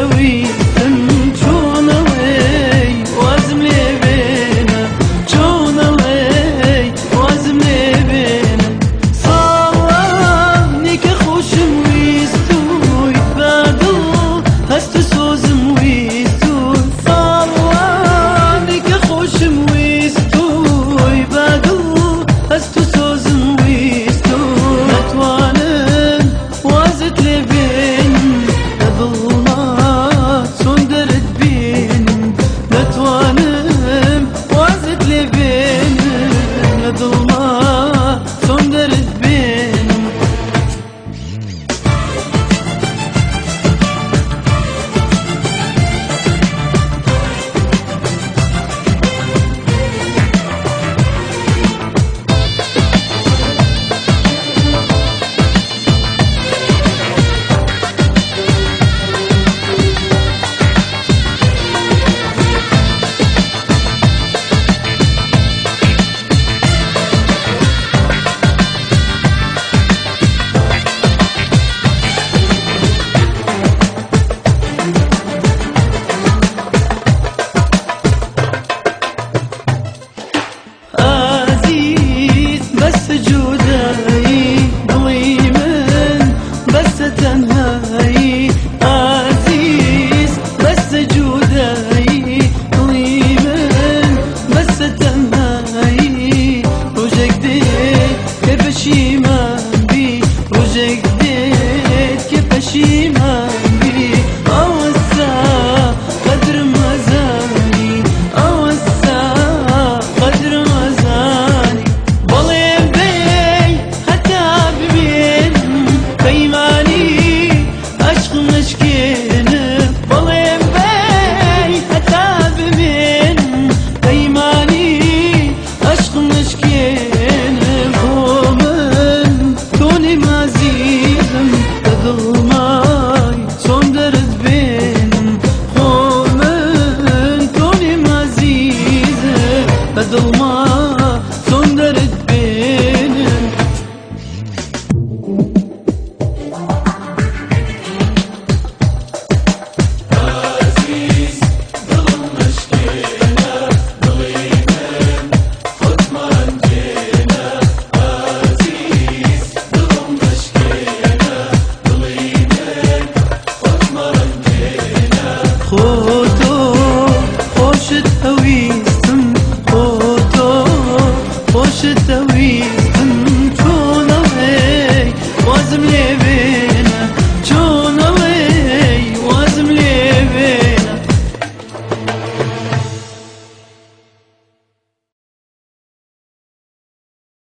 sevimsin نهائي عزيز بس جود